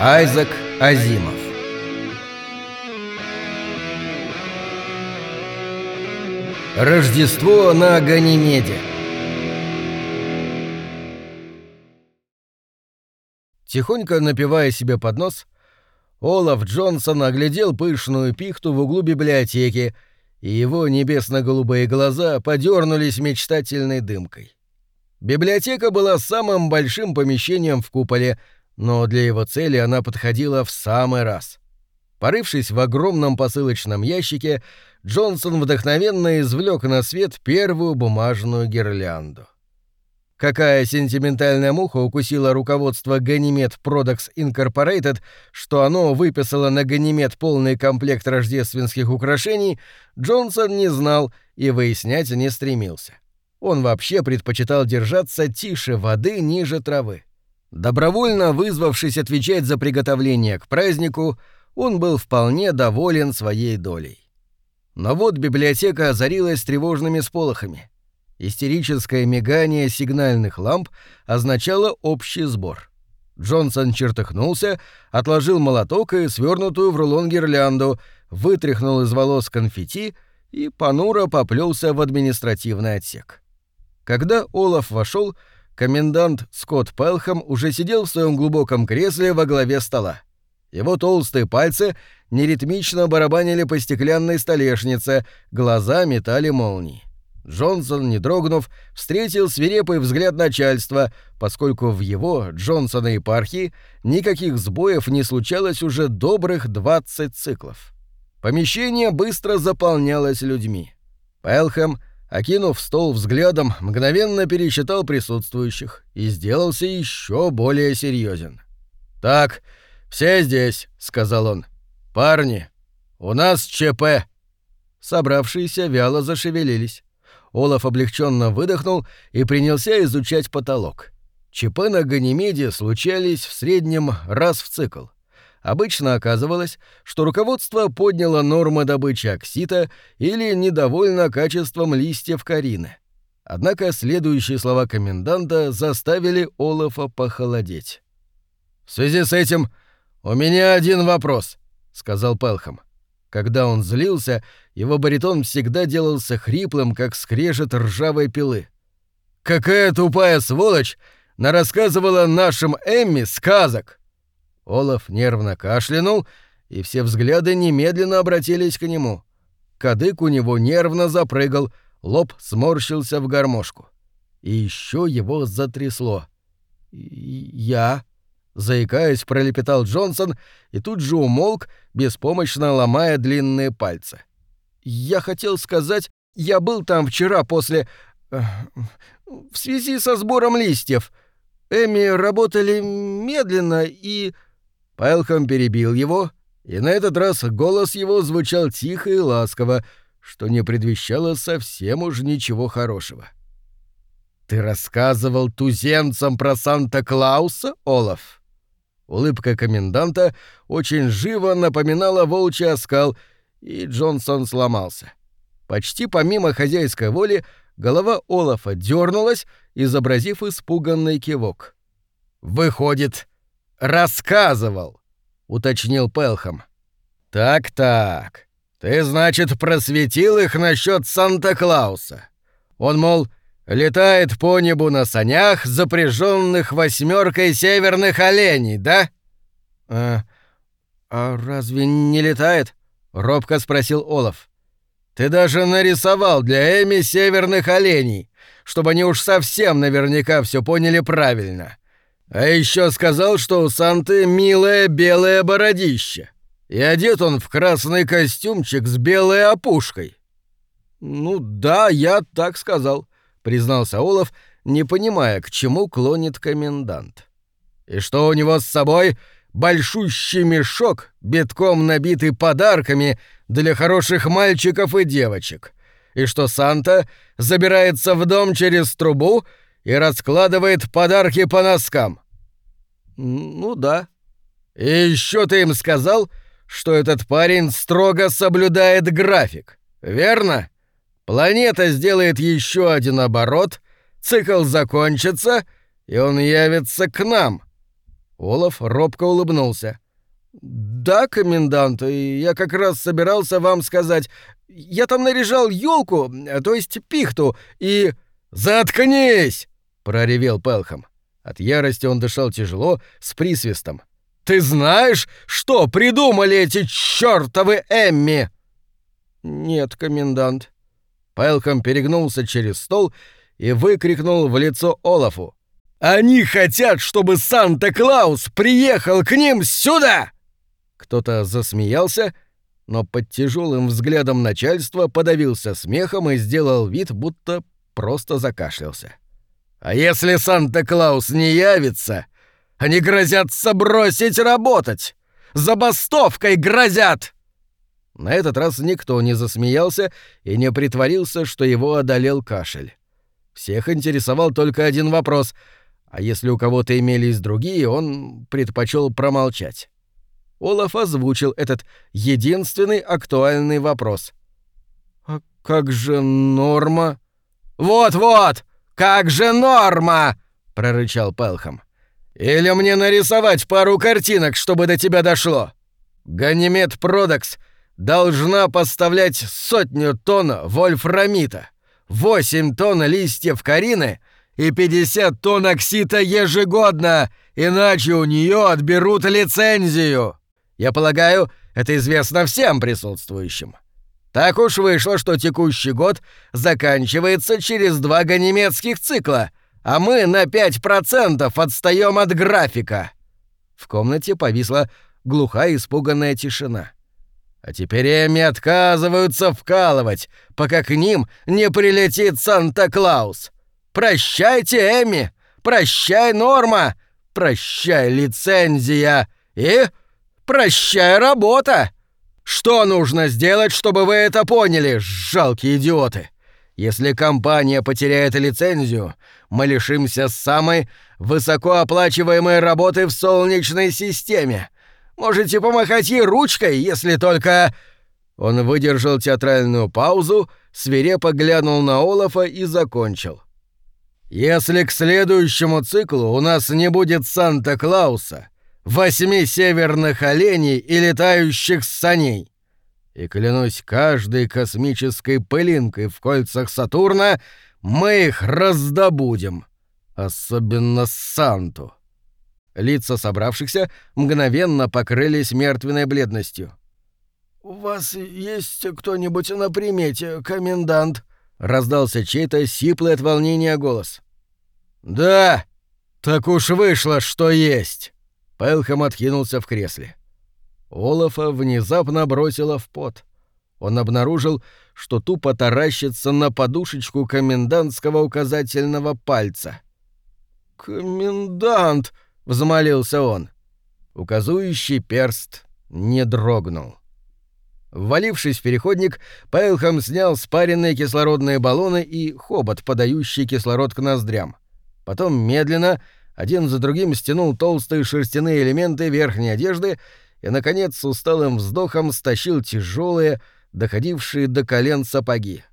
Айзек Азимов Рождество на Ганимеде Тихонько напивая себе под нос, Олаф Джонсон оглядел пышную пихту в углу библиотеки, и его небесно-голубые глаза подернулись мечтательной дымкой. Библиотека была самым большим помещением в куполе, но для его цели она подходила в самый раз. Порывшись в огромном посылочном ящике, Джонсон вдохновенно извлек на свет первую бумажную гирлянду. Какая сентиментальная муха укусила руководство Ганимед Products Incorporated, что оно выписало на Ганимед полный комплект рождественских украшений, Джонсон не знал и выяснять не стремился. Он вообще предпочитал держаться тише воды ниже травы. Добровольно вызвавшись отвечать за приготовление к празднику, он был вполне доволен своей долей. Но вот библиотека озарилась тревожными сполохами — Истерическое мигание сигнальных ламп означало общий сбор. Джонсон чертыхнулся, отложил молоток и свернутую в рулон гирлянду, вытряхнул из волос конфетти и понуро поплелся в административный отсек. Когда Олаф вошел, комендант Скотт Пелхам уже сидел в своем глубоком кресле во главе стола. Его толстые пальцы неритмично барабанили по стеклянной столешнице, глаза метали молнии. Джонсон, не дрогнув, встретил свирепый взгляд начальства, поскольку в его, Джонсона епархии, никаких сбоев не случалось уже добрых 20 циклов. Помещение быстро заполнялось людьми. Пэлхэм, окинув стол взглядом, мгновенно пересчитал присутствующих и сделался еще более серьезен. «Так, все здесь», — сказал он. «Парни, у нас ЧП». Собравшиеся вяло зашевелились. Олаф облегченно выдохнул и принялся изучать потолок. ЧП на Ганимеде случались в среднем раз в цикл. Обычно оказывалось, что руководство подняло нормы добычи оксита или недовольно качеством листьев карины. Однако следующие слова коменданта заставили Олафа похолодеть. «В связи с этим у меня один вопрос», — сказал Пелхам. Когда он злился, его баритон всегда делался хриплым, как скрежет ржавой пилы. «Какая тупая сволочь нарассказывала нашим Эмми сказок!» Олаф нервно кашлянул, и все взгляды немедленно обратились к нему. Кадык у него нервно запрыгал, лоб сморщился в гармошку. И еще его затрясло. «Я...» Заикаясь, пролепетал Джонсон и тут же умолк, беспомощно ломая длинные пальцы. «Я хотел сказать, я был там вчера после... Э, в связи со сбором листьев. Эми работали медленно и...» Пэлхэм перебил его, и на этот раз голос его звучал тихо и ласково, что не предвещало совсем уж ничего хорошего. «Ты рассказывал туземцам про Санта-Клауса, Олаф?» Улыбка коменданта очень живо напоминала волчий оскал, и Джонсон сломался. Почти помимо хозяйской воли голова Олафа дернулась, изобразив испуганный кивок. «Выходит, рассказывал», — уточнил Пелхам. «Так-так, ты, значит, просветил их насчет Санта-Клауса. Он, мол, Летает по небу на санях, запряженных восьмеркой северных оленей, да? А, а разве не летает? робко спросил Олаф. Ты даже нарисовал для Эми северных оленей, чтобы они уж совсем наверняка все поняли правильно. А еще сказал, что у Санты милое белое бородище. И одет он в красный костюмчик с белой опушкой. Ну да, я так сказал признался Олаф, не понимая, к чему клонит комендант. «И что у него с собой? Большущий мешок, битком набитый подарками для хороших мальчиков и девочек. И что Санта забирается в дом через трубу и раскладывает подарки по носкам». «Ну да». «И еще ты им сказал, что этот парень строго соблюдает график, верно?» Планета сделает еще один оборот, цикл закончится, и он явится к нам. Олаф робко улыбнулся. «Да, комендант, я как раз собирался вам сказать. Я там наряжал елку, то есть пихту, и...» «Заткнись!» — проревел Пелхам. От ярости он дышал тяжело, с присвистом. «Ты знаешь, что придумали эти чёртовы Эмми?» «Нет, комендант». Пелхам перегнулся через стол и выкрикнул в лицо Олафу. «Они хотят, чтобы Санта-Клаус приехал к ним сюда!» Кто-то засмеялся, но под тяжелым взглядом начальства подавился смехом и сделал вид, будто просто закашлялся. «А если Санта-Клаус не явится, они грозятся бросить работать! Забастовкой грозят!» На этот раз никто не засмеялся и не притворился, что его одолел кашель. Всех интересовал только один вопрос, а если у кого-то имелись другие, он предпочел промолчать. Олаф озвучил этот единственный актуальный вопрос. «А как же норма?» «Вот-вот! Как же норма!» — прорычал Пелхам. «Или мне нарисовать пару картинок, чтобы до тебя дошло? Ганимед Продакс должна поставлять сотню тонн вольфрамита, 8 тонн листьев карины и 50 тонн оксита ежегодно, иначе у нее отберут лицензию. Я полагаю, это известно всем присутствующим. Так уж вышло, что текущий год заканчивается через два ганимедских цикла, а мы на 5% отстаем от графика. В комнате повисла глухая испуганная тишина. А теперь Эми отказываются вкалывать, пока к ним не прилетит Санта-Клаус. Прощайте, Эми! Прощай, Норма! Прощай, лицензия! И прощай, работа! Что нужно сделать, чтобы вы это поняли, жалкие идиоты? Если компания потеряет лицензию, мы лишимся самой высокооплачиваемой работы в Солнечной системе — Можете помахать ей ручкой, если только...» Он выдержал театральную паузу, свирепо глянул на Олафа и закончил. «Если к следующему циклу у нас не будет Санта-Клауса, восьми северных оленей и летающих саней, и, клянусь каждой космической пылинкой в кольцах Сатурна, мы их раздобудем, особенно Санту». Лица собравшихся мгновенно покрылись мертвенной бледностью. «У вас есть кто-нибудь на примете, комендант?» — раздался чей-то сиплый от волнения голос. «Да, так уж вышло, что есть!» Пелхам откинулся в кресле. Олафа внезапно бросила в пот. Он обнаружил, что тупо таращится на подушечку комендантского указательного пальца. «Комендант!» взмолился он. Указующий перст не дрогнул. Ввалившись в переходник, Пайлхам снял спаренные кислородные баллоны и хобот, подающий кислород к ноздрям. Потом медленно, один за другим стянул толстые шерстяные элементы верхней одежды и, наконец, с усталым вздохом стащил тяжелые, доходившие до колен сапоги.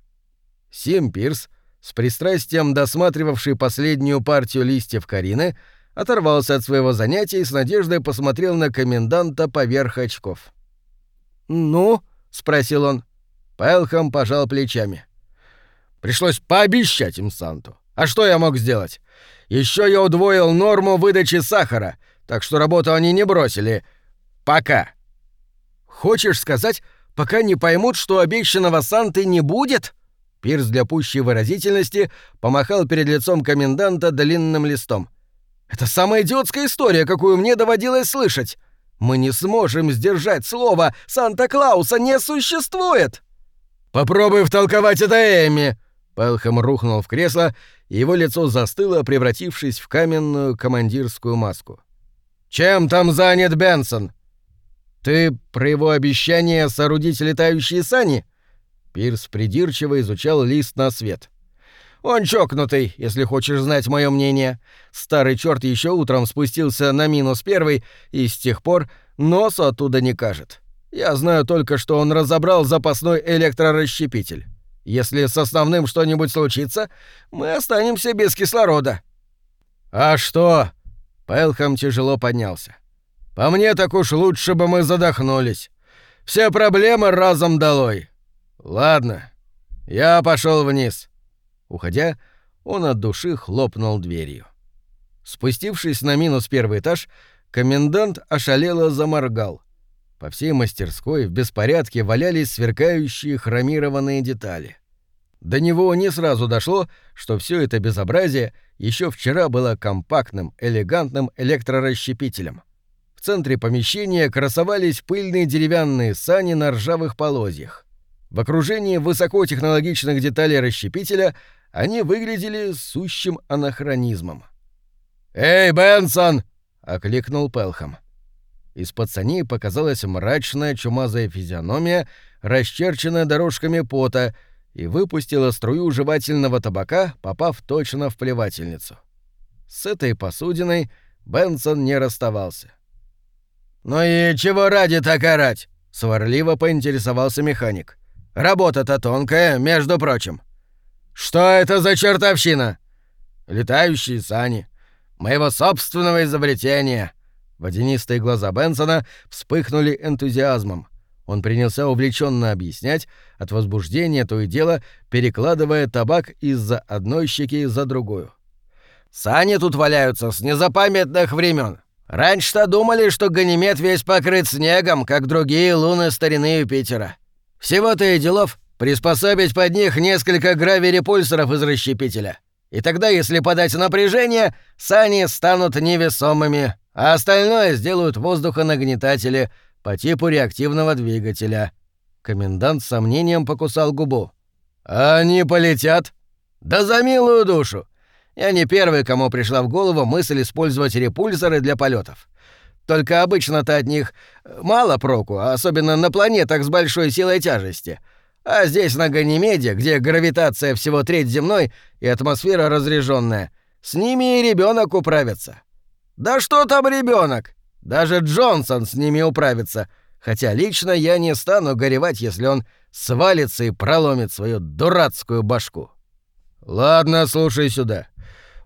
Сим Пирс, с пристрастием досматривавший последнюю партию листьев Карины, — оторвался от своего занятия и с надеждой посмотрел на коменданта поверх очков. «Ну?» — спросил он. Пэлхам пожал плечами. «Пришлось пообещать им Санту. А что я мог сделать? Еще я удвоил норму выдачи сахара, так что работу они не бросили. Пока». «Хочешь сказать, пока не поймут, что обещанного Санты не будет?» Пирс для пущей выразительности помахал перед лицом коменданта длинным листом. Это самая идиотская история, какую мне доводилось слышать. Мы не сможем сдержать слово. Санта-Клауса не существует. Попробуй втолковать это Эми. Пелхэм рухнул в кресло, его лицо застыло, превратившись в каменную командирскую маску. Чем там занят Бенсон? Ты про его обещание соорудить летающие сани? Пирс придирчиво изучал лист на свет. Он чокнутый, если хочешь знать мое мнение. Старый черт еще утром спустился на минус первый и с тех пор носу оттуда не кажет. Я знаю только, что он разобрал запасной электрорасщепитель. Если с основным что-нибудь случится, мы останемся без кислорода. А что? Пэлхэм тяжело поднялся. «По мне так уж лучше бы мы задохнулись. Все проблемы разом долой. Ладно, я пошел вниз». Уходя, он от души хлопнул дверью. Спустившись на минус первый этаж, комендант ошалело заморгал. По всей мастерской в беспорядке валялись сверкающие хромированные детали. До него не сразу дошло, что все это безобразие еще вчера было компактным, элегантным электрорасщепителем. В центре помещения красовались пыльные деревянные сани на ржавых полозьях. В окружении высокотехнологичных деталей расщепителя они выглядели сущим анахронизмом. «Эй, Бенсон!» — окликнул Пелхам. Из-под саней показалась мрачная чумазая физиономия, расчерченная дорожками пота, и выпустила струю жевательного табака, попав точно в плевательницу. С этой посудиной Бенсон не расставался. «Ну и чего ради так орать?» — сварливо поинтересовался механик. «Работа-то тонкая, между прочим». «Что это за чертовщина?» «Летающие сани. Моего собственного изобретения». Водянистые глаза Бенсона вспыхнули энтузиазмом. Он принялся увлеченно объяснять, от возбуждения то и дело перекладывая табак из-за одной щеки за другую. «Сани тут валяются с незапамятных времен. Раньше-то думали, что Ганимед весь покрыт снегом, как другие луны старины Юпитера. Всего-то и делов приспособить под них несколько гравирепульсоров из расщепителя. И тогда, если подать напряжение, сани станут невесомыми, а остальное сделают воздухонагнетатели — по типу реактивного двигателя. Комендант с сомнением покусал губу. «А они полетят?» «Да за милую душу! Я не первый, кому пришла в голову мысль использовать репульсоры для полетов. Только обычно-то от них мало проку, особенно на планетах с большой силой тяжести. А здесь, на Ганимеде, где гравитация всего треть земной и атмосфера разряженная, с ними и ребенок управится. Да что там ребенок? Даже Джонсон с ними управится, хотя лично я не стану горевать, если он свалится и проломит свою дурацкую башку. Ладно, слушай сюда.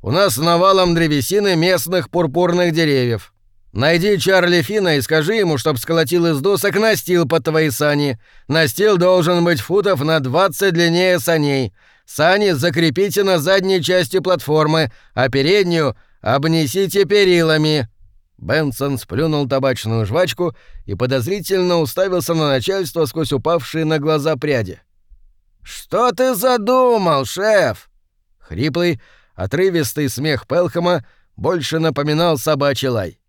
У нас навалом древесины местных пурпурных деревьев. Найди Чарли Фина и скажи ему, чтоб сколотил из досок настил под твои сани. Настил должен быть футов на 20 длиннее саней. Сани закрепите на задней части платформы, а переднюю обнесите перилами. Бенсон сплюнул табачную жвачку и подозрительно уставился на начальство сквозь упавшие на глаза пряди. «Что ты задумал, шеф?» Хриплый, отрывистый смех Пелхама больше напоминал собачий лай.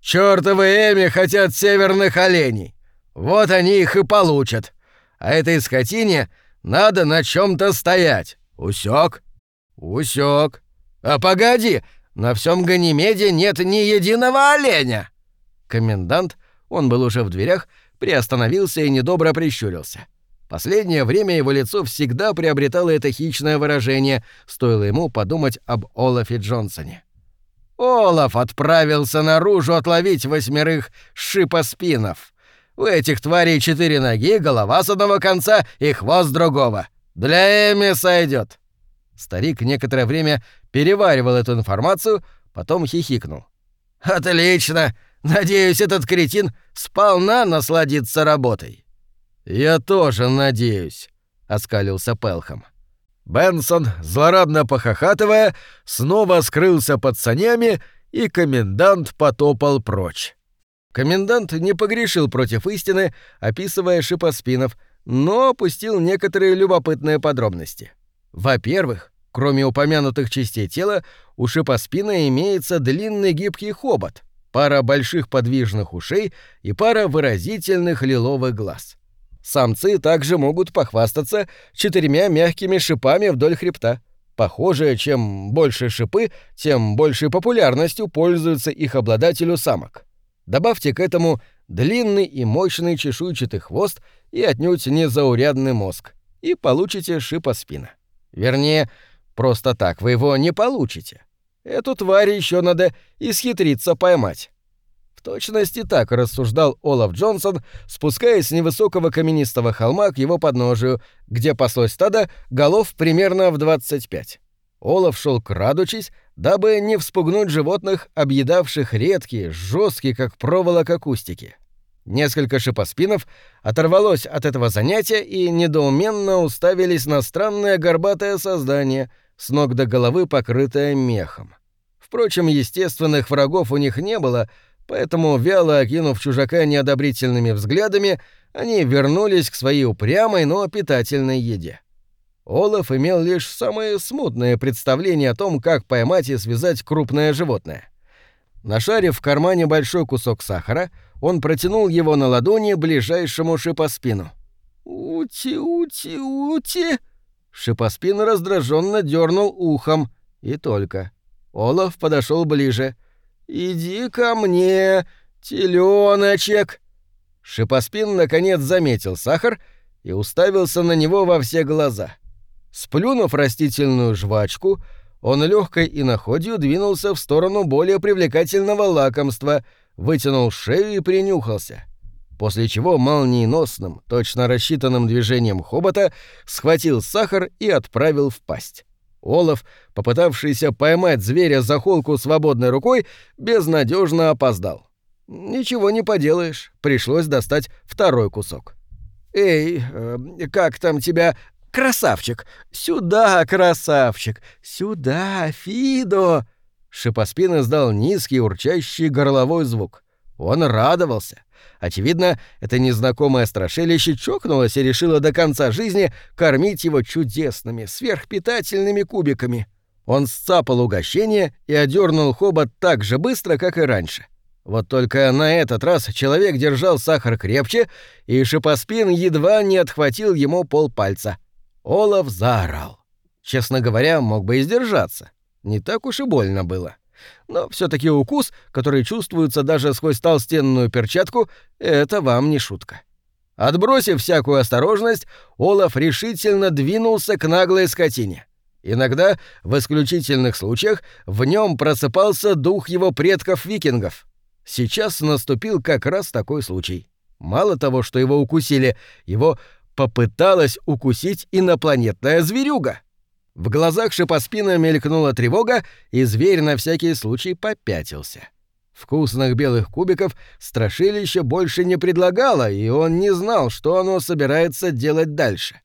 «Чёртовы Эми хотят северных оленей! Вот они их и получат! А этой скотине надо на чем то стоять! Усёк?» «Усёк! А погоди, на всем Ганимеде нет ни единого оленя!» Комендант, он был уже в дверях, приостановился и недобро прищурился. Последнее время его лицо всегда приобретало это хищное выражение, стоило ему подумать об Олафе Джонсоне. Олаф отправился наружу отловить восьмерых шипоспинов. У этих тварей четыре ноги, голова с одного конца и хвост другого. Для Эми сойдет. Старик некоторое время переваривал эту информацию, потом хихикнул. «Отлично! Надеюсь, этот кретин сполна насладится работой». «Я тоже надеюсь», — оскалился Пелхам. Бенсон, злорадно похохатывая, снова скрылся под санями, и комендант потопал прочь. Комендант не погрешил против истины, описывая шипоспинов, но опустил некоторые любопытные подробности. Во-первых, Кроме упомянутых частей тела, у шипоспина имеется длинный гибкий хобот, пара больших подвижных ушей и пара выразительных лиловых глаз. Самцы также могут похвастаться четырьмя мягкими шипами вдоль хребта. Похоже, чем больше шипы, тем большей популярностью пользуются их обладателю самок. Добавьте к этому длинный и мощный чешуйчатый хвост и отнюдь незаурядный мозг, и получите шипоспина. Вернее, Просто так вы его не получите. Эту тварь еще надо исхитриться поймать. В точности так рассуждал Олаф Джонсон, спускаясь с невысокого каменистого холма к его подножию, где паслось стадо голов примерно в 25. Олаф шел крадучись, дабы не вспугнуть животных, объедавших редкие, жесткие, как проволока, кустики. Несколько шипоспинов оторвалось от этого занятия и недоуменно уставились на странное горбатое создание, с ног до головы покрытое мехом. Впрочем, естественных врагов у них не было, поэтому, вяло окинув чужака неодобрительными взглядами, они вернулись к своей упрямой, но питательной еде. Олаф имел лишь самые смутные представления о том, как поймать и связать крупное животное. Нашарив в кармане большой кусок сахара, он протянул его на ладони ближайшему шипоспину. «Ути, ути, ути!» Шипоспин раздраженно дернул ухом. И только. Олаф подошел ближе. «Иди ко мне, теленочек!» Шипоспин наконец заметил сахар и уставился на него во все глаза. Сплюнув растительную жвачку, он легкой иноходью двинулся в сторону более привлекательного лакомства, вытянул шею и принюхался. После чего молниеносным, точно рассчитанным движением хобота схватил сахар и отправил в пасть. Олаф, попытавшийся поймать зверя за холку свободной рукой, безнадежно опоздал. Ничего не поделаешь, пришлось достать второй кусок. «Эй, э, как там тебя «Красавчик! Сюда, красавчик! Сюда, Фидо!» Шипоспин издал низкий, урчащий горловой звук. Он радовался. Очевидно, это незнакомое страшилище чокнулось и решило до конца жизни кормить его чудесными, сверхпитательными кубиками. Он сцапал угощение и одернул хобот так же быстро, как и раньше. Вот только на этот раз человек держал сахар крепче, и шипоспин едва не отхватил ему полпальца — Олаф заорал. Честно говоря, мог бы и сдержаться. Не так уж и больно было. Но все таки укус, который чувствуется даже сквозь толстенную перчатку, это вам не шутка. Отбросив всякую осторожность, Олаф решительно двинулся к наглой скотине. Иногда, в исключительных случаях, в нем просыпался дух его предков-викингов. Сейчас наступил как раз такой случай. Мало того, что его укусили, его попыталась укусить инопланетная зверюга. В глазах шипоспина мелькнула тревога, и зверь на всякий случай попятился. Вкусных белых кубиков страшилище больше не предлагало, и он не знал, что оно собирается делать дальше.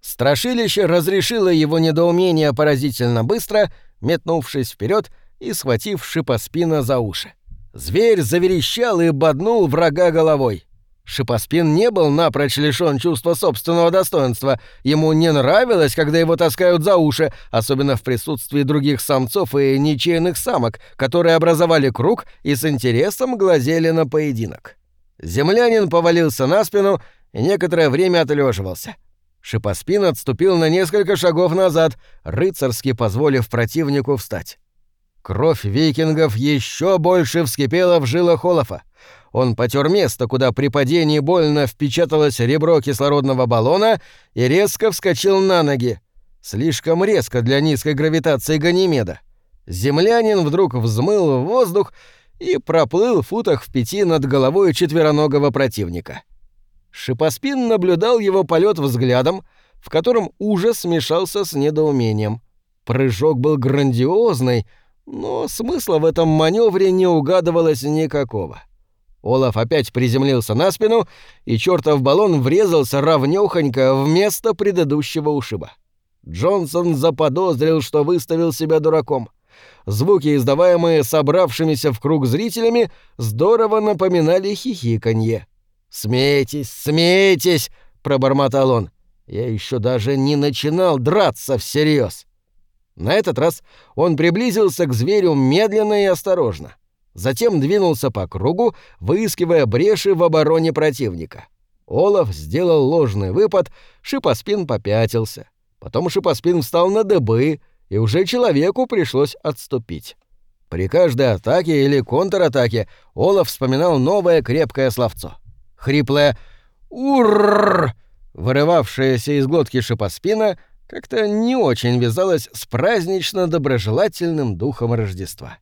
Страшилище разрешило его недоумение поразительно быстро, метнувшись вперед и схватив шипоспина за уши. Зверь заверещал и боднул врага головой. Шипоспин не был напрочь лишён чувства собственного достоинства. Ему не нравилось, когда его таскают за уши, особенно в присутствии других самцов и ничейных самок, которые образовали круг и с интересом глазели на поединок. Землянин повалился на спину и некоторое время отлеживался. Шипоспин отступил на несколько шагов назад, рыцарски позволив противнику встать. Кровь викингов еще больше вскипела в жилах Олафа. Он потер место, куда при падении больно впечаталось ребро кислородного баллона и резко вскочил на ноги. Слишком резко для низкой гравитации Ганимеда. Землянин вдруг взмыл в воздух и проплыл в футах в пяти над головой четвероногого противника. Шипоспин наблюдал его полет взглядом, в котором ужас смешался с недоумением. Прыжок был грандиозный, но смысла в этом маневре не угадывалось никакого. Олаф опять приземлился на спину, и чертов баллон врезался ровнёхонько вместо предыдущего ушиба. Джонсон заподозрил, что выставил себя дураком. Звуки, издаваемые собравшимися в круг зрителями, здорово напоминали хихиканье. «Смейтесь, смейтесь!» — пробормотал он. «Я еще даже не начинал драться всерьез. На этот раз он приблизился к зверю медленно и осторожно. Затем двинулся по кругу, выискивая бреши в обороне противника. Олаф сделал ложный выпад, Шипоспин попятился. Потом Шипоспин встал на дыбы, и уже человеку пришлось отступить. При каждой атаке или контратаке Олаф вспоминал новое крепкое словцо. Хриплое «Урррр!», вырывавшееся из глотки Шипоспина, как-то не очень вязалось с празднично-доброжелательным духом Рождества.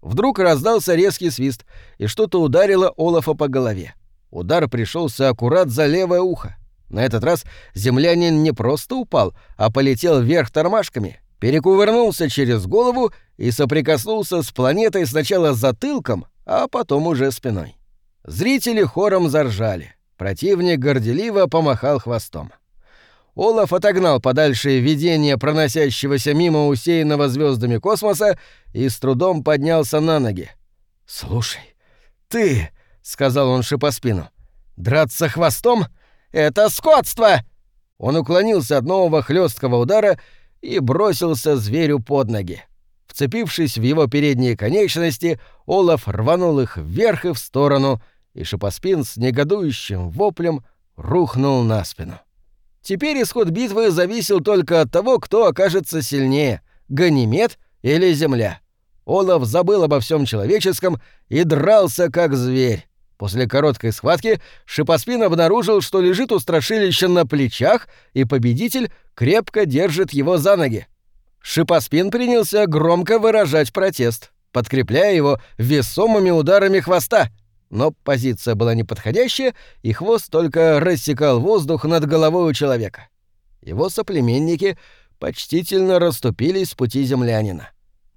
Вдруг раздался резкий свист, и что-то ударило Олафа по голове. Удар пришелся аккурат за левое ухо. На этот раз землянин не просто упал, а полетел вверх тормашками перекувырнулся через голову и соприкоснулся с планетой сначала затылком, а потом уже спиной. Зрители хором заржали. Противник горделиво помахал хвостом. Олаф отогнал подальше видение проносящегося мимо усеянного звездами космоса и с трудом поднялся на ноги. «Слушай, ты...» — сказал он шипоспину. «Драться хвостом — это скотство!» Он уклонился от нового хлесткого удара и бросился зверю под ноги. Вцепившись в его передние конечности, Олаф рванул их вверх и в сторону, и шипоспин с негодующим воплем рухнул на спину. Теперь исход битвы зависел только от того, кто окажется сильнее — Ганимед или Земля. Олаф забыл обо всем человеческом и дрался как зверь. После короткой схватки Шипоспин обнаружил, что лежит у страшилища на плечах, и победитель крепко держит его за ноги. Шипоспин принялся громко выражать протест, подкрепляя его весомыми ударами хвоста — но позиция была неподходящая, и хвост только рассекал воздух над головой у человека. Его соплеменники почтительно расступились с пути землянина.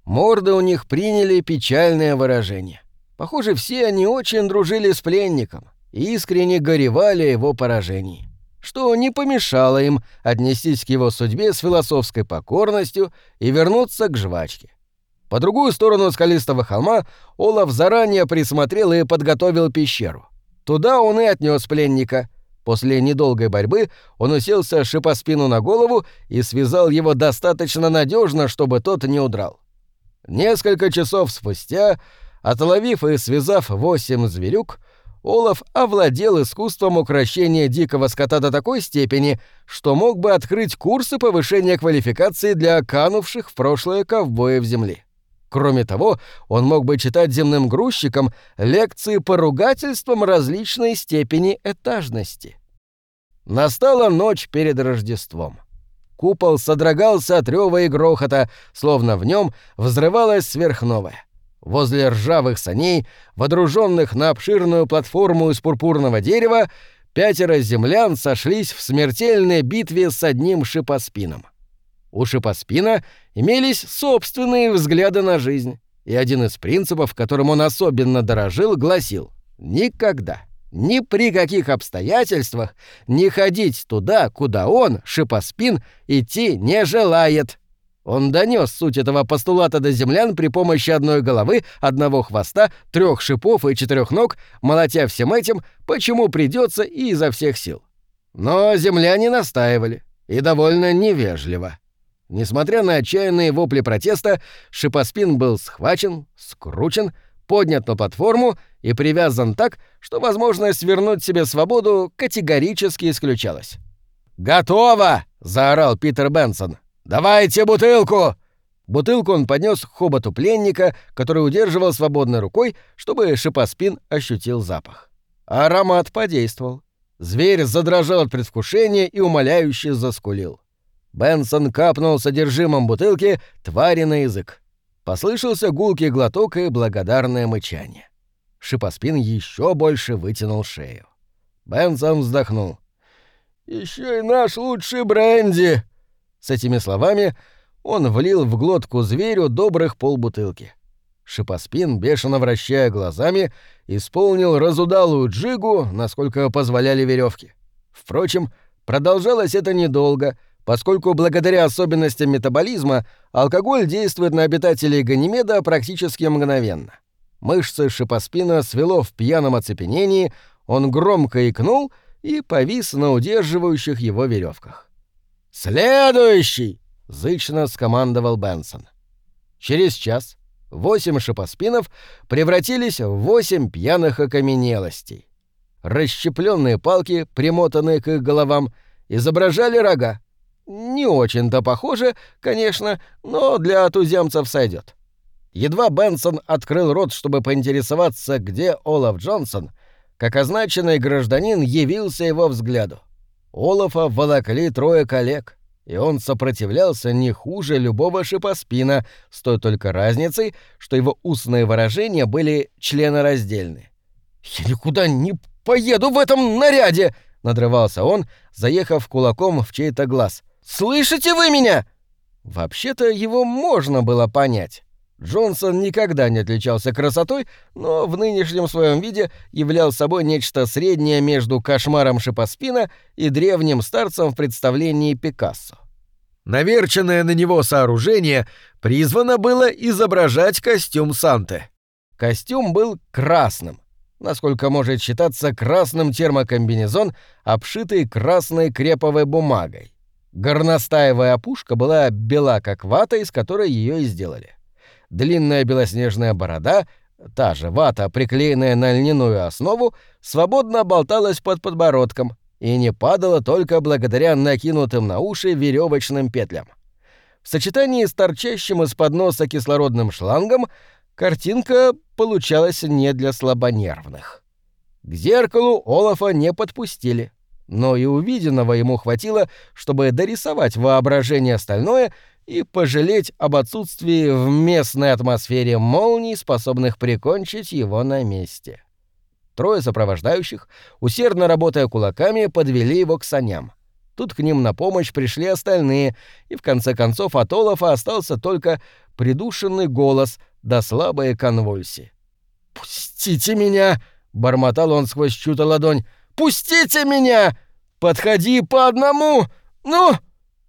Морды у них приняли печальное выражение. Похоже, все они очень дружили с пленником и искренне горевали о его поражении, что не помешало им отнестись к его судьбе с философской покорностью и вернуться к жвачке. По другую сторону скалистого холма Олаф заранее присмотрел и подготовил пещеру. Туда он и отнес пленника. После недолгой борьбы он уселся шипоспину на голову и связал его достаточно надежно, чтобы тот не удрал. Несколько часов спустя, отловив и связав восемь зверюк, Олаф овладел искусством укрощения дикого скота до такой степени, что мог бы открыть курсы повышения квалификации для канувших в прошлое ковбоев земли. Кроме того, он мог бы читать земным грузчикам лекции по ругательствам различной степени этажности. Настала ночь перед Рождеством. Купол содрогался от рёва и грохота, словно в нем взрывалась сверхновая. Возле ржавых саней, водруженных на обширную платформу из пурпурного дерева, пятеро землян сошлись в смертельной битве с одним шипоспином. У Шипоспина имелись собственные взгляды на жизнь, и один из принципов, которым он особенно дорожил, гласил «Никогда, ни при каких обстоятельствах не ходить туда, куда он, Шипоспин, идти не желает». Он донес суть этого постулата до землян при помощи одной головы, одного хвоста, трех шипов и четырех ног, молотя всем этим, почему придется и изо всех сил. Но земляне настаивали, и довольно невежливо. Несмотря на отчаянные вопли протеста, шипоспин был схвачен, скручен, поднят на платформу и привязан так, что возможность вернуть себе свободу категорически исключалась. «Готово!» — заорал Питер Бенсон. «Давайте бутылку!» Бутылку он поднес к хоботу пленника, который удерживал свободной рукой, чтобы шипоспин ощутил запах. Аромат подействовал. Зверь задрожал от предвкушения и умоляюще заскулил. Бенсон капнул содержимым бутылки твари на язык. Послышался гулкий глоток и благодарное мычание. Шипоспин еще больше вытянул шею. Бенсон вздохнул. Еще и наш лучший бренди!» С этими словами он влил в глотку зверю добрых полбутылки. Шипоспин, бешено вращая глазами, исполнил разудалую джигу, насколько позволяли веревки. Впрочем, продолжалось это недолго — поскольку благодаря особенностям метаболизма алкоголь действует на обитателей Ганимеда практически мгновенно. Мышцы шипоспина свело в пьяном оцепенении, он громко икнул и повис на удерживающих его веревках. «Следующий!» — зычно скомандовал Бенсон. Через час восемь шипоспинов превратились в восемь пьяных окаменелостей. Расщепленные палки, примотанные к их головам, изображали рога, не очень-то похоже, конечно, но для туземцев сойдет. Едва Бенсон открыл рот, чтобы поинтересоваться, где Олаф Джонсон, как означенный гражданин явился его взгляду. Олафа волокли трое коллег, и он сопротивлялся не хуже любого шипоспина, с той только разницей, что его устные выражения были членораздельны. «Я никуда не поеду в этом наряде!» — надрывался он, заехав кулаком в чей-то глаз — «Слышите вы меня?» Вообще-то его можно было понять. Джонсон никогда не отличался красотой, но в нынешнем своем виде являл собой нечто среднее между кошмаром шипоспина и древним старцем в представлении Пикассо. Наверченное на него сооружение призвано было изображать костюм Санты. Костюм был красным, насколько может считаться красным термокомбинезон, обшитый красной креповой бумагой. Горностаевая опушка была бела как вата, из которой ее и сделали. Длинная белоснежная борода, та же вата, приклеенная на льняную основу, свободно болталась под подбородком и не падала только благодаря накинутым на уши веревочным петлям. В сочетании с торчащим из-под носа кислородным шлангом картинка получалась не для слабонервных. К зеркалу Олафа не подпустили — но и увиденного ему хватило, чтобы дорисовать воображение остальное и пожалеть об отсутствии в местной атмосфере молний, способных прикончить его на месте. Трое сопровождающих, усердно работая кулаками, подвели его к саням. Тут к ним на помощь пришли остальные, и в конце концов от Олафа остался только придушенный голос да слабые конвульсии. «Пустите меня!» — бормотал он сквозь чью-то ладонь. Пустите меня! Подходи по одному! Ну!»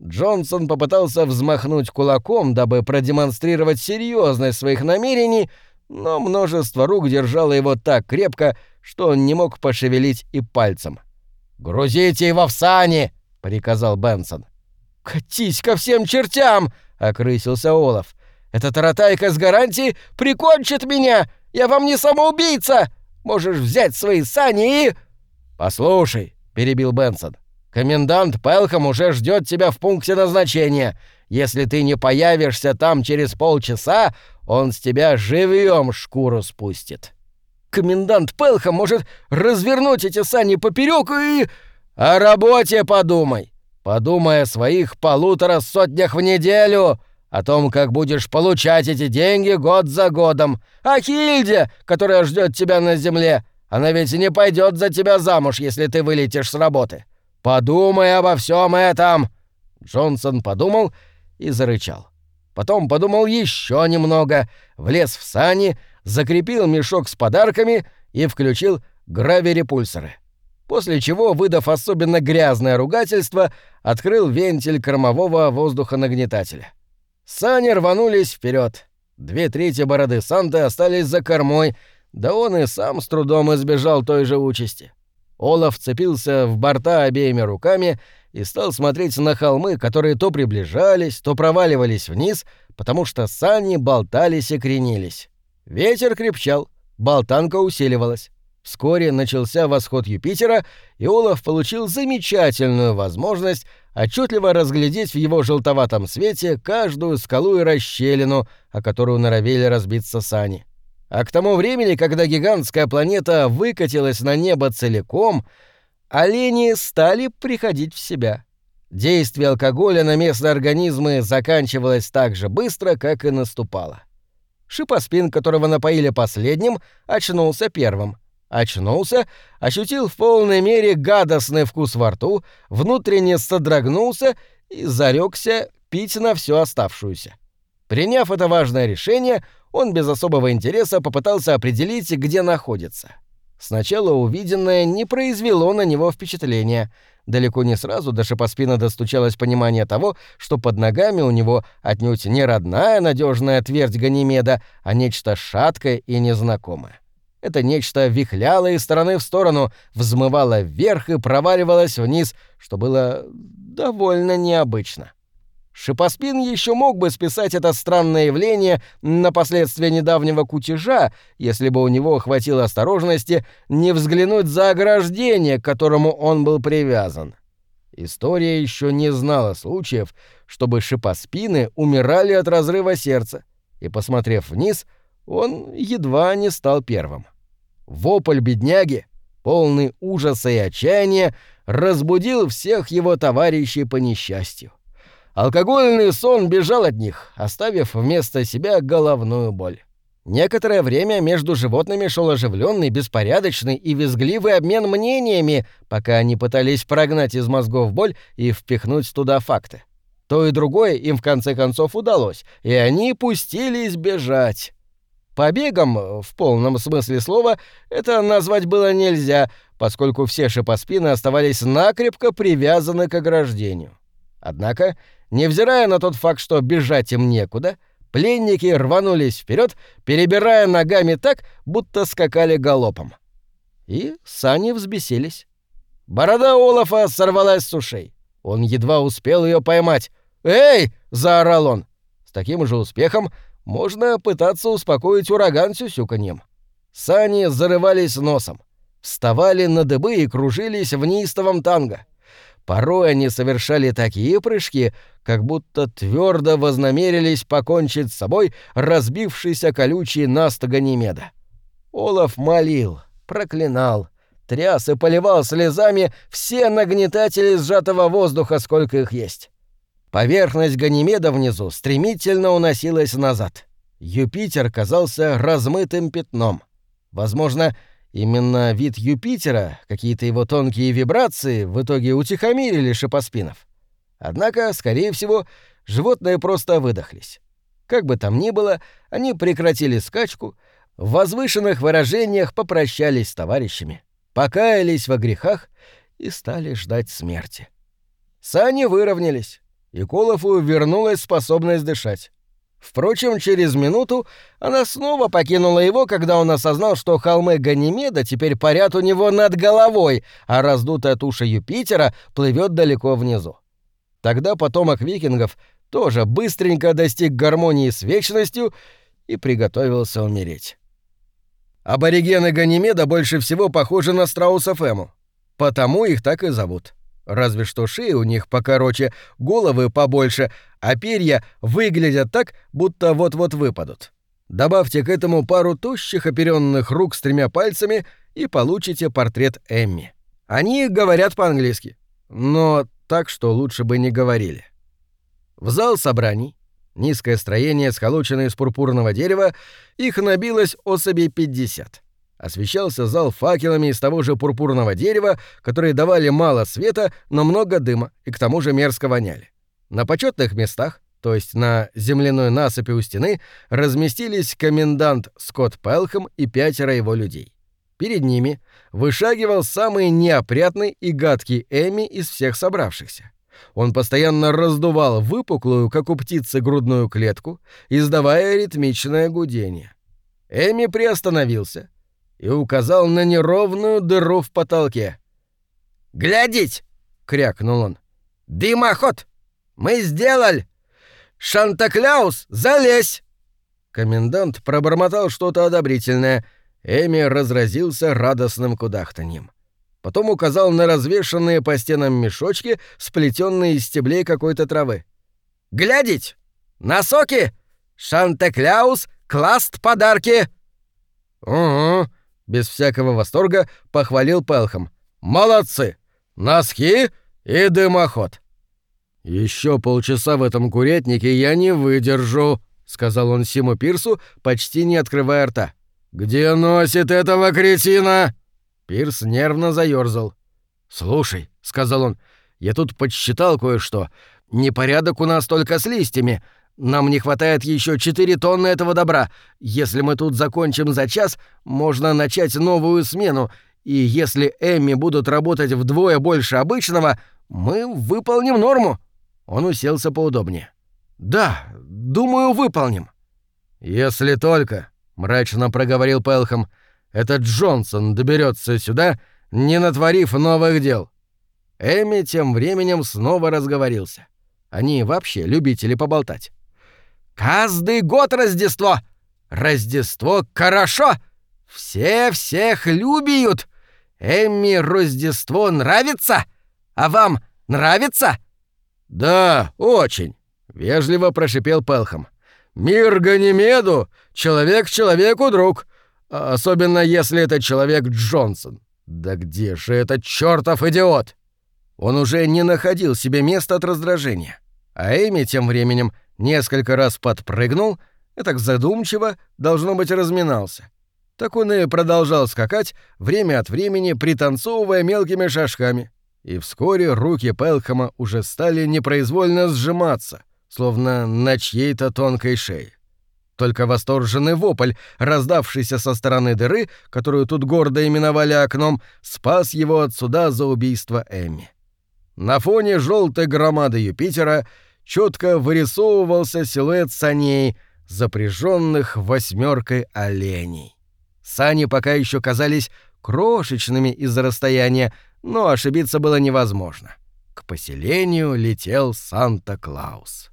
Джонсон попытался взмахнуть кулаком, дабы продемонстрировать серьезность своих намерений, но множество рук держало его так крепко, что он не мог пошевелить и пальцем. «Грузите его в сани!» — приказал Бенсон. «Катись ко всем чертям!» — окрысился Олаф. «Эта таратайка с гарантией прикончит меня! Я вам не самоубийца! Можешь взять свои сани и...» «Послушай», — перебил Бенсон, — «комендант Пелхам уже ждет тебя в пункте назначения. Если ты не появишься там через полчаса, он с тебя живьем шкуру спустит». «Комендант Пелхам может развернуть эти сани поперек и...» «О работе подумай. Подумай о своих полутора сотнях в неделю» о том, как будешь получать эти деньги год за годом, о Хильде, которая ждет тебя на земле, она ведь не пойдет за тебя замуж, если ты вылетишь с работы. Подумай обо всем этом!» Джонсон подумал и зарычал. Потом подумал еще немного, влез в сани, закрепил мешок с подарками и включил граверепульсоры. После чего, выдав особенно грязное ругательство, открыл вентиль кормового воздухонагнетателя. Сани рванулись вперед. Две трети бороды Санты остались за кормой — да он и сам с трудом избежал той же участи. Олаф цепился в борта обеими руками и стал смотреть на холмы, которые то приближались, то проваливались вниз, потому что сани болтались и кренились. Ветер крепчал, болтанка усиливалась. Вскоре начался восход Юпитера, и Олаф получил замечательную возможность отчетливо разглядеть в его желтоватом свете каждую скалу и расщелину, о которую норовели разбиться сани. А к тому времени, когда гигантская планета выкатилась на небо целиком, олени стали приходить в себя. Действие алкоголя на местные организмы заканчивалось так же быстро, как и наступало. Шипоспин, которого напоили последним, очнулся первым. Очнулся, ощутил в полной мере гадостный вкус во рту, внутренне содрогнулся и зарекся пить на всю оставшуюся. Приняв это важное решение, он без особого интереса попытался определить, где находится. Сначала увиденное не произвело на него впечатления. Далеко не сразу до шипоспина достучалось понимание того, что под ногами у него отнюдь не родная надежная твердь Ганимеда, а нечто шаткое и незнакомое. Это нечто вихляло из стороны в сторону, взмывало вверх и проваливалось вниз, что было довольно необычно. Шипоспин еще мог бы списать это странное явление на последствия недавнего кутежа, если бы у него хватило осторожности не взглянуть за ограждение, к которому он был привязан. История еще не знала случаев, чтобы шипоспины умирали от разрыва сердца, и, посмотрев вниз, он едва не стал первым. Вопль бедняги, полный ужаса и отчаяния, разбудил всех его товарищей по несчастью. Алкогольный сон бежал от них, оставив вместо себя головную боль. Некоторое время между животными шел оживленный, беспорядочный и визгливый обмен мнениями, пока они пытались прогнать из мозгов боль и впихнуть туда факты. То и другое им в конце концов удалось, и они пустились бежать. Побегом, в полном смысле слова, это назвать было нельзя, поскольку все шипоспины оставались накрепко привязаны к ограждению. Однако, невзирая на тот факт, что бежать им некуда, пленники рванулись вперед, перебирая ногами так, будто скакали галопом. И сани взбесились. Борода Олафа сорвалась с ушей. Он едва успел ее поймать. «Эй!» — заорал он. С таким же успехом можно пытаться успокоить ураган сюсюканьем. Сани зарывались носом, вставали на дыбы и кружились в неистовом танго. Порой они совершали такие прыжки, как будто твердо вознамерились покончить с собой разбившийся колючий наст Ганимеда. Олаф молил, проклинал, тряс и поливал слезами все нагнетатели сжатого воздуха, сколько их есть. Поверхность Ганимеда внизу стремительно уносилась назад. Юпитер казался размытым пятном. Возможно, именно вид Юпитера, какие-то его тонкие вибрации в итоге утихомирили шипоспинов. Однако, скорее всего, животные просто выдохлись. Как бы там ни было, они прекратили скачку, в возвышенных выражениях попрощались с товарищами, покаялись во грехах и стали ждать смерти. Сани выровнялись и Колофу вернулась способность дышать. Впрочем, через минуту она снова покинула его, когда он осознал, что холмы Ганимеда теперь парят у него над головой, а раздутая туша Юпитера плывет далеко внизу. Тогда потомок викингов тоже быстренько достиг гармонии с вечностью и приготовился умереть. Аборигены Ганимеда больше всего похожи на страусов Эму, потому их так и зовут. Разве что шеи у них покороче, головы побольше, а перья выглядят так, будто вот-вот выпадут. Добавьте к этому пару тощих оперенных рук с тремя пальцами и получите портрет Эмми. Они говорят по-английски, но так, что лучше бы не говорили. В зал собраний, низкое строение, сколоченное из пурпурного дерева, их набилось особей 50. Освещался зал факелами из того же пурпурного дерева, которые давали мало света, но много дыма и к тому же мерзко воняли. На почетных местах, то есть на земляной насыпи у стены, разместились комендант Скотт Пелхам и пятеро его людей. Перед ними вышагивал самый неопрятный и гадкий Эми из всех собравшихся. Он постоянно раздувал выпуклую, как у птицы, грудную клетку, издавая ритмичное гудение. Эми приостановился, и указал на неровную дыру в потолке. «Глядеть!» — крякнул он. «Дымоход! Мы сделали! Шантакляус, залезь!» Комендант пробормотал что-то одобрительное. Эми разразился радостным кудахтаньем. Потом указал на развешанные по стенам мешочки, сплетенные из стеблей какой-то травы. «Глядеть! Носоки! Шантакляус, класт подарки!» «Угу», без всякого восторга похвалил Пелхам. «Молодцы! Носки и дымоход!» Еще полчаса в этом курятнике я не выдержу», — сказал он Симу Пирсу, почти не открывая рта. «Где носит этого кретина?» Пирс нервно заёрзал. «Слушай», — сказал он, — «я тут подсчитал кое-что. Непорядок у нас только с листьями. Нам не хватает еще 4 тонны этого добра. Если мы тут закончим за час, можно начать новую смену, и если Эмми будут работать вдвое больше обычного, мы выполним норму». Он уселся поудобнее. «Да, думаю, выполним». «Если только», — мрачно проговорил Пелхам, — «этот Джонсон доберется сюда, не натворив новых дел». Эми тем временем снова разговорился. Они вообще любители поболтать. Каждый год Рождество! Рождество хорошо! Все всех любят! Эмми Рождество нравится? А вам нравится?» «Да, очень», — вежливо прошипел Пелхам. «Мир Ганимеду! Человек человеку друг! Особенно если это человек Джонсон. Да где же этот чертов идиот?» Он уже не находил себе места от раздражения. А Эми тем временем несколько раз подпрыгнул и так задумчиво, должно быть, разминался. Так он и продолжал скакать, время от времени пританцовывая мелкими шажками. И вскоре руки Пелхама уже стали непроизвольно сжиматься, словно на чьей-то тонкой шее. Только восторженный вопль, раздавшийся со стороны дыры, которую тут гордо именовали окном, спас его от суда за убийство Эмми. На фоне желтой громады Юпитера четко вырисовывался силуэт саней, запряженных восьмеркой оленей. Сани пока еще казались крошечными из-за расстояния, но ошибиться было невозможно. К поселению летел Санта-Клаус.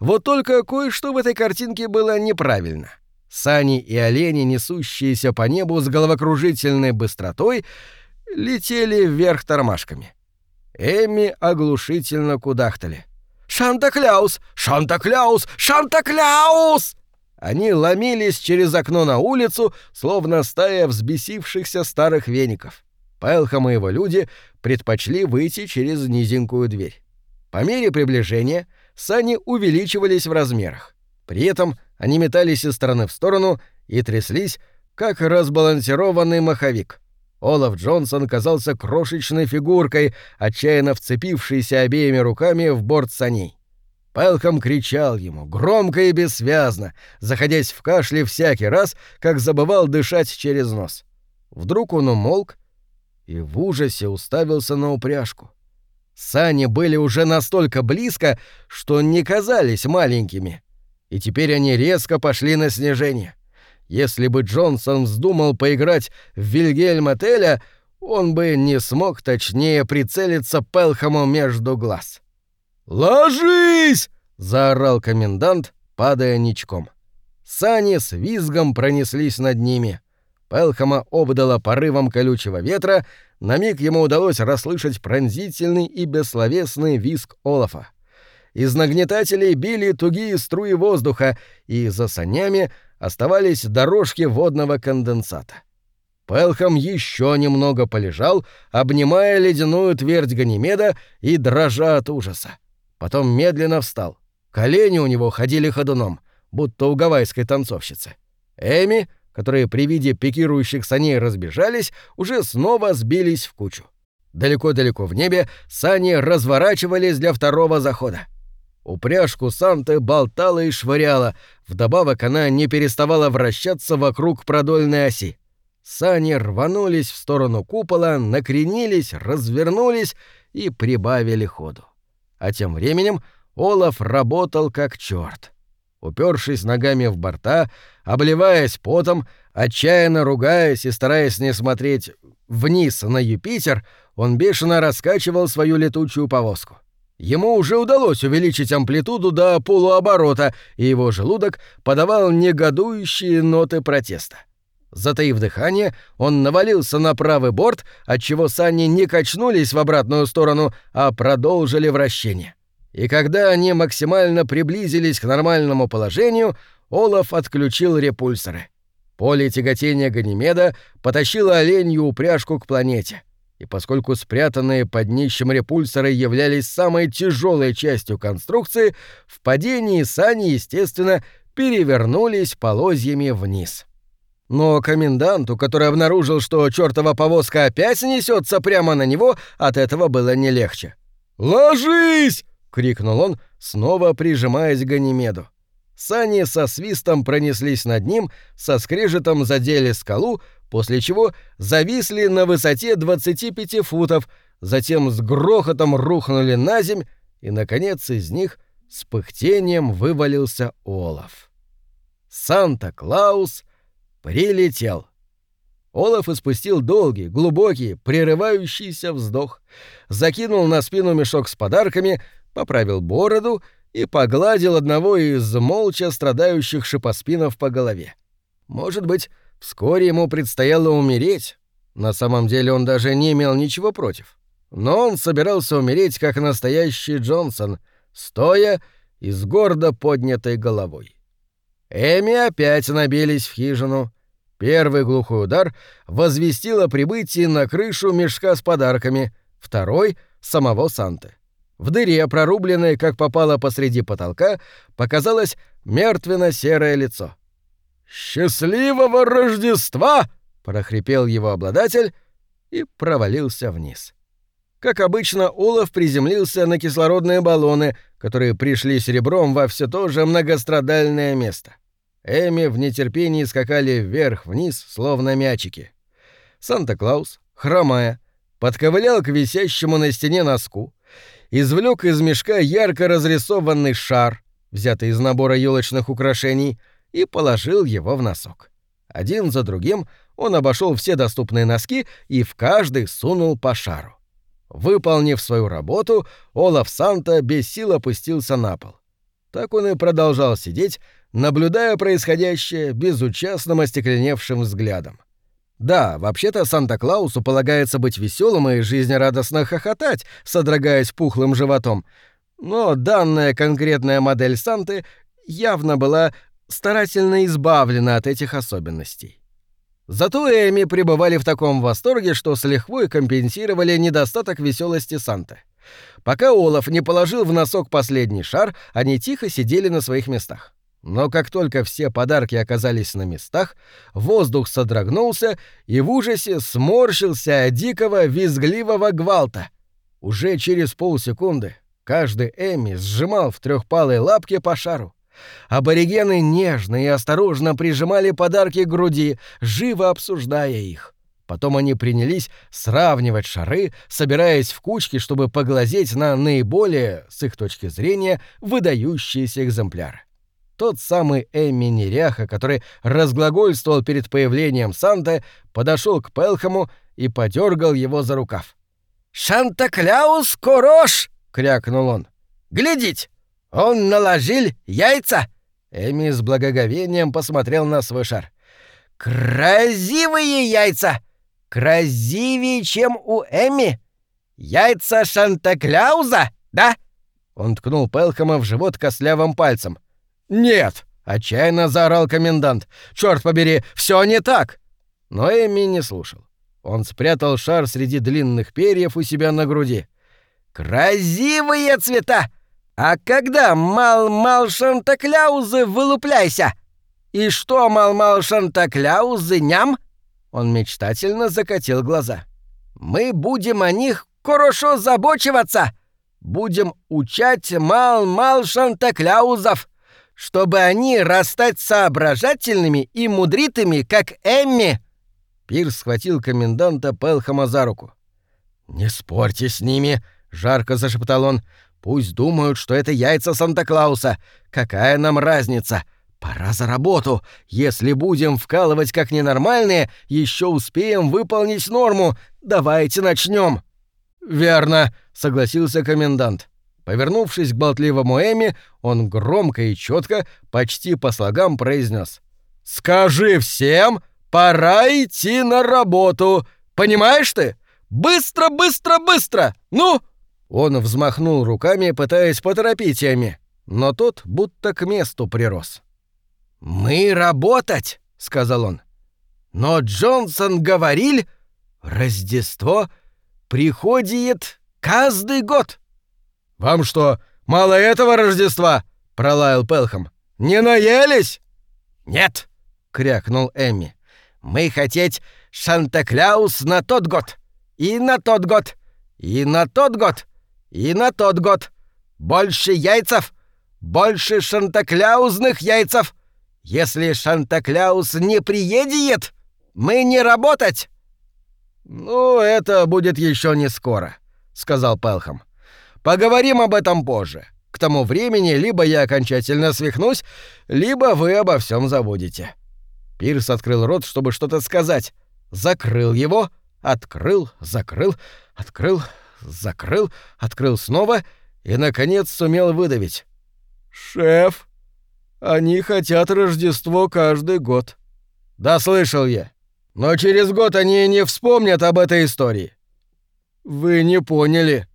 Вот только кое-что в этой картинке было неправильно. Сани и олени, несущиеся по небу с головокружительной быстротой, летели вверх тормашками. Эми оглушительно кудахтали. «Шанта-Кляус! Шанта-Кляус! Шанта-Кляус!» Они ломились через окно на улицу, словно стая взбесившихся старых веников. Пэлхам и его люди предпочли выйти через низенькую дверь. По мере приближения — сани увеличивались в размерах. При этом они метались из стороны в сторону и тряслись, как разбалансированный маховик. Олаф Джонсон казался крошечной фигуркой, отчаянно вцепившейся обеими руками в борт саней. Пелхам кричал ему, громко и бессвязно, заходясь в кашле всякий раз, как забывал дышать через нос. Вдруг он умолк и в ужасе уставился на упряжку. Сани были уже настолько близко, что не казались маленькими. И теперь они резко пошли на снижение. Если бы Джонсон вздумал поиграть в Вильгельма Теля, он бы не смог точнее прицелиться Пелхаму между глаз. «Ложись!» — заорал комендант, падая ничком. Сани с визгом пронеслись над ними. Пелхама обдало порывом колючего ветра, на миг ему удалось расслышать пронзительный и бессловесный виск Олафа. Из нагнетателей били тугие струи воздуха, и за санями оставались дорожки водного конденсата. Пелхам еще немного полежал, обнимая ледяную твердь Ганимеда и дрожа от ужаса. Потом медленно встал. Колени у него ходили ходуном, будто у гавайской танцовщицы. Эми — которые при виде пикирующих саней разбежались, уже снова сбились в кучу. Далеко-далеко в небе сани разворачивались для второго захода. Упряжку Санты болтала и швыряла, вдобавок она не переставала вращаться вокруг продольной оси. Сани рванулись в сторону купола, накренились, развернулись и прибавили ходу. А тем временем Олаф работал как черт. Упершись ногами в борта, обливаясь потом, отчаянно ругаясь и стараясь не смотреть вниз на Юпитер, он бешено раскачивал свою летучую повозку. Ему уже удалось увеличить амплитуду до полуоборота, и его желудок подавал негодующие ноты протеста. Затаив дыхание, он навалился на правый борт, отчего сани не качнулись в обратную сторону, а продолжили вращение и когда они максимально приблизились к нормальному положению, Олаф отключил репульсоры. Поле тяготения Ганимеда потащило оленью упряжку к планете. И поскольку спрятанные под днищем репульсоры являлись самой тяжелой частью конструкции, в падении сани, естественно, перевернулись полозьями вниз. Но коменданту, который обнаружил, что чертова повозка опять несется прямо на него, от этого было не легче. «Ложись!» — крикнул он, снова прижимаясь к Ганимеду. Сани со свистом пронеслись над ним, со скрежетом задели скалу, после чего зависли на высоте 25 футов, затем с грохотом рухнули на земь, и, наконец, из них с пыхтением вывалился Олаф. Санта-Клаус прилетел. Олаф испустил долгий, глубокий, прерывающийся вздох, закинул на спину мешок с подарками, поправил бороду и погладил одного из молча страдающих шипоспинов по голове. Может быть, вскоре ему предстояло умереть. На самом деле он даже не имел ничего против. Но он собирался умереть, как настоящий Джонсон, стоя и с гордо поднятой головой. Эми опять набились в хижину. Первый глухой удар возвестил о прибытии на крышу мешка с подарками, второй — самого Санты. В дыре, прорубленной, как попало посреди потолка, показалось мертвенно-серое лицо. «Счастливого Рождества!» — прохрипел его обладатель и провалился вниз. Как обычно, Олаф приземлился на кислородные баллоны, которые пришли серебром во все то же многострадальное место. Эми в нетерпении скакали вверх-вниз, словно мячики. Санта-Клаус, хромая, подковылял к висящему на стене носку, извлек из мешка ярко разрисованный шар, взятый из набора елочных украшений, и положил его в носок. Один за другим он обошел все доступные носки и в каждый сунул по шару. Выполнив свою работу, Олаф Санта без сил опустился на пол. Так он и продолжал сидеть, наблюдая происходящее безучастным остекленевшим взглядом. Да, вообще-то Санта-Клаусу полагается быть веселым и жизнерадостно хохотать, содрогаясь пухлым животом. Но данная конкретная модель Санты явно была старательно избавлена от этих особенностей. Зато Эми пребывали в таком восторге, что с лихвой компенсировали недостаток веселости Санты. Пока Олаф не положил в носок последний шар, они тихо сидели на своих местах. Но как только все подарки оказались на местах, воздух содрогнулся и в ужасе сморщился от дикого визгливого гвалта. Уже через полсекунды каждый Эми сжимал в трехпалой лапке по шару. Аборигены нежно и осторожно прижимали подарки к груди, живо обсуждая их. Потом они принялись сравнивать шары, собираясь в кучки, чтобы поглазеть на наиболее, с их точки зрения, выдающиеся экземпляры. Тот самый Эмми Неряха, который разглагольствовал перед появлением Санта, подошел к Пелхаму и подергал его за рукав. «Шанта-Кляус Курош!» — крякнул он. «Глядите! Он наложил яйца!» Эми с благоговением посмотрел на свой шар. «Красивые яйца! Красивее, чем у Эми! Яйца Шанта-Кляуза, да?» Он ткнул Пелхама в живот костлявым пальцем. «Нет!» — отчаянно заорал комендант. «Чёрт побери, все не так!» Но Эми не слушал. Он спрятал шар среди длинных перьев у себя на груди. «Красивые цвета! А когда мал-мал шантакляузы вылупляйся? И что мал-мал шантакляузы ням? Он мечтательно закатил глаза. Мы будем о них хорошо забочиваться. Будем учать мал-мал шантакляузов, чтобы они растать соображательными и мудритыми, как Эмми. Пирс схватил коменданта Пелхама за руку. «Не спорьте с ними», — жарко зашептал он. Пусть думают, что это яйца Санта-Клауса. Какая нам разница? Пора за работу. Если будем вкалывать как ненормальные, еще успеем выполнить норму. Давайте начнем. Верно, согласился комендант. Повернувшись к болтливому Эми, он громко и четко, почти по слогам произнес: «Скажи всем, пора идти на работу. Понимаешь ты? Быстро, быстро, быстро! Ну!» Он взмахнул руками, пытаясь поторопить Эми, но тот будто к месту прирос. «Мы работать!» — сказал он. «Но Джонсон говорил, Рождество приходит каждый год». «Вам что, мало этого Рождества?» — пролаял Пелхам. «Не наелись?» «Нет!» — крякнул Эмми. «Мы хотеть Шанта-Кляус на тот год, и на тот год, и на тот год, и на тот год. Больше яйцев, больше шантакляузных яйцев. Если Шантакляус не приедет, мы не работать. Ну, это будет еще не скоро, сказал Пелхам. Поговорим об этом позже. К тому времени либо я окончательно свихнусь, либо вы обо всем забудете. Пирс открыл рот, чтобы что-то сказать, закрыл его, открыл, закрыл, открыл, закрыл, открыл снова и, наконец, сумел выдавить. «Шеф, они хотят Рождество каждый год». «Да слышал я. Но через год они не вспомнят об этой истории». «Вы не поняли.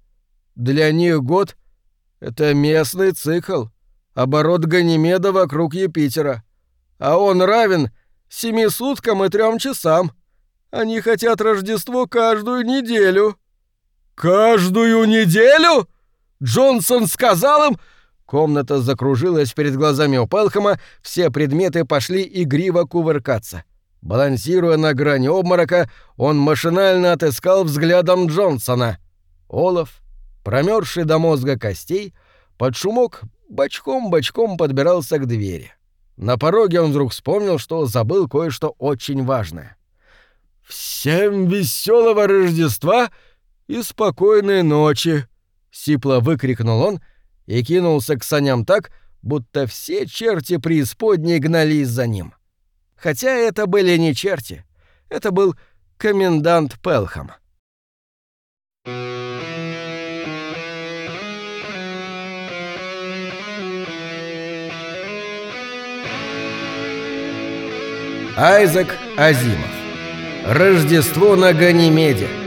Для них год — это местный цикл, оборот Ганимеда вокруг Юпитера. А он равен семи суткам и трем часам. Они хотят Рождество каждую неделю». «Каждую неделю?» Джонсон сказал им... Комната закружилась перед глазами у Пелхама, все предметы пошли игриво кувыркаться. Балансируя на грани обморока, он машинально отыскал взглядом Джонсона. Олаф, промерзший до мозга костей, под шумок бочком-бочком подбирался к двери. На пороге он вдруг вспомнил, что забыл кое-что очень важное. «Всем веселого Рождества и спокойной ночи!» — сипло выкрикнул он и кинулся к саням так, будто все черти преисподней гнались за ним. Хотя это были не черти, это был комендант Пелхам. Айзек Азимов. Рождество на Ганимеде.